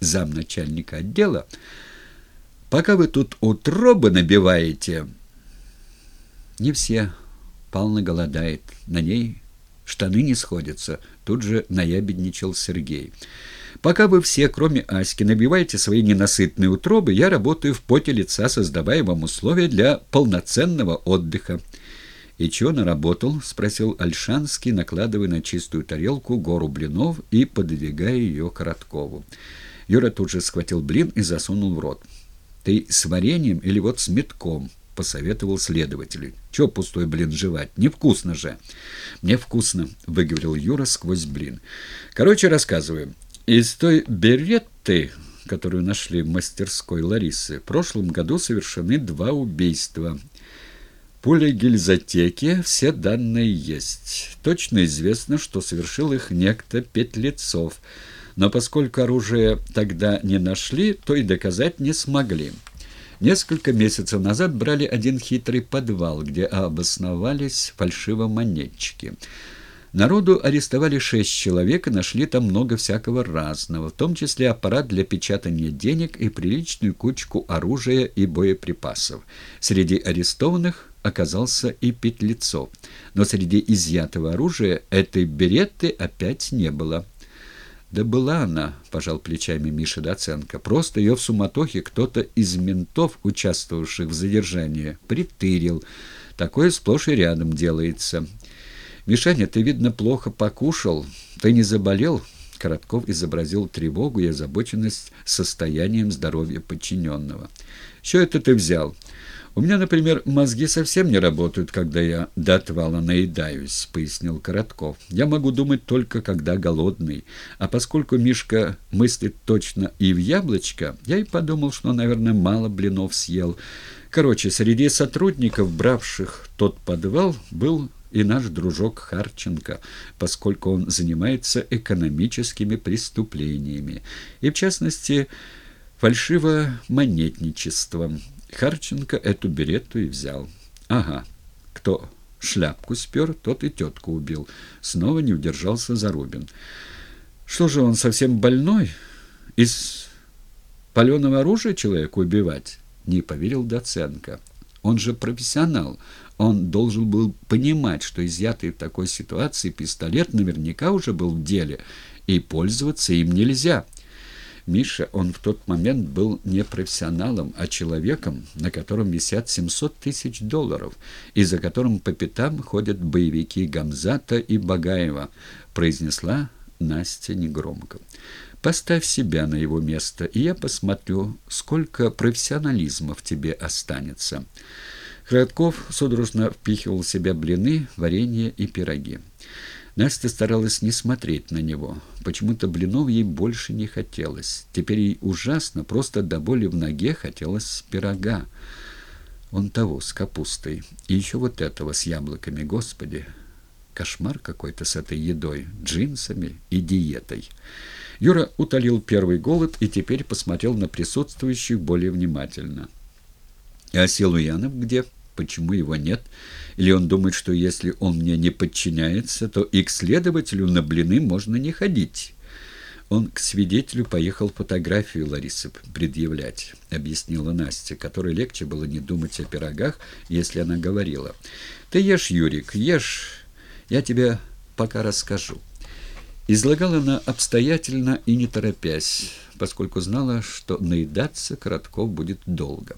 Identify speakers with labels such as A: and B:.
A: замначальника отдела. «Пока вы тут утробы набиваете...» «Не все. Пална голодает. На ней штаны не сходятся», — тут же наябедничал Сергей. «Пока вы все, кроме Аськи, набиваете свои ненасытные утробы, я работаю в поте лица, создавая вам условия для полноценного отдыха». «И чего наработал?» — спросил Альшанский, накладывая на чистую тарелку гору блинов и подвигая ее Короткову. Юра тут же схватил блин и засунул в рот. «Ты с вареньем или вот с метком?» — посоветовал следователь. «Чего пустой блин жевать? Невкусно же!» «Мне вкусно», — выговорил Юра сквозь блин. «Короче, рассказываю. Из той беретты, которую нашли в мастерской Ларисы, в прошлом году совершены два убийства — полигильзотеке все данные есть. Точно известно, что совершил их некто Петлецов, но поскольку оружие тогда не нашли, то и доказать не смогли. Несколько месяцев назад брали один хитрый подвал, где обосновались фальшивомонетчики. Народу арестовали шесть человек и нашли там много всякого разного, в том числе аппарат для печатания денег и приличную кучку оружия и боеприпасов. Среди арестованных оказался и Петлецов. Но среди изъятого оружия этой беретты опять не было. «Да была она», — пожал плечами Миша Доценко. «Просто ее в суматохе кто-то из ментов, участвовавших в задержании, притырил. Такое сплошь и рядом делается». «Мишаня, ты, видно, плохо покушал. Ты не заболел?» Коротков изобразил тревогу и озабоченность состоянием здоровья подчиненного. «Что это ты взял?» «У меня, например, мозги совсем не работают, когда я до отвала наедаюсь», — пояснил Коротков. «Я могу думать только, когда голодный. А поскольку Мишка мыслит точно и в яблочко, я и подумал, что, наверное, мало блинов съел. Короче, среди сотрудников, бравших тот подвал, был и наш дружок Харченко, поскольку он занимается экономическими преступлениями, и, в частности, фальшивомонетничеством». Харченко эту беретту и взял. Ага, кто шляпку спер, тот и тетку убил. Снова не удержался Зарубин. Что же он совсем больной? Из паленого оружия человека убивать? Не поверил Доценко. Он же профессионал. Он должен был понимать, что изъятый в такой ситуации пистолет наверняка уже был в деле, и пользоваться им нельзя. Миша, он в тот момент был не профессионалом, а человеком, на котором висят 700 тысяч долларов, и за которым по пятам ходят боевики Гамзата и Багаева, произнесла Настя негромко. «Поставь себя на его место, и я посмотрю, сколько профессионализма в тебе останется». Хратков судорожно впихивал в себя блины, варенье и пироги. Настя старалась не смотреть на него. Почему-то блинов ей больше не хотелось. Теперь ей ужасно, просто до боли в ноге хотелось пирога. Он того, с капустой. И еще вот этого, с яблоками. Господи, кошмар какой-то с этой едой, джинсами и диетой. Юра утолил первый голод и теперь посмотрел на присутствующих более внимательно. «А Силуянов где?» Почему его нет, или он думает, что если он мне не подчиняется, то и к следователю на блины можно не ходить. Он к свидетелю поехал фотографию Ларисы предъявлять, объяснила Настя, которой легче было не думать о пирогах, если она говорила. «Ты ешь, Юрик, ешь, я тебе пока расскажу». Излагала она обстоятельно и не торопясь, поскольку знала, что наедаться Коротков будет долго.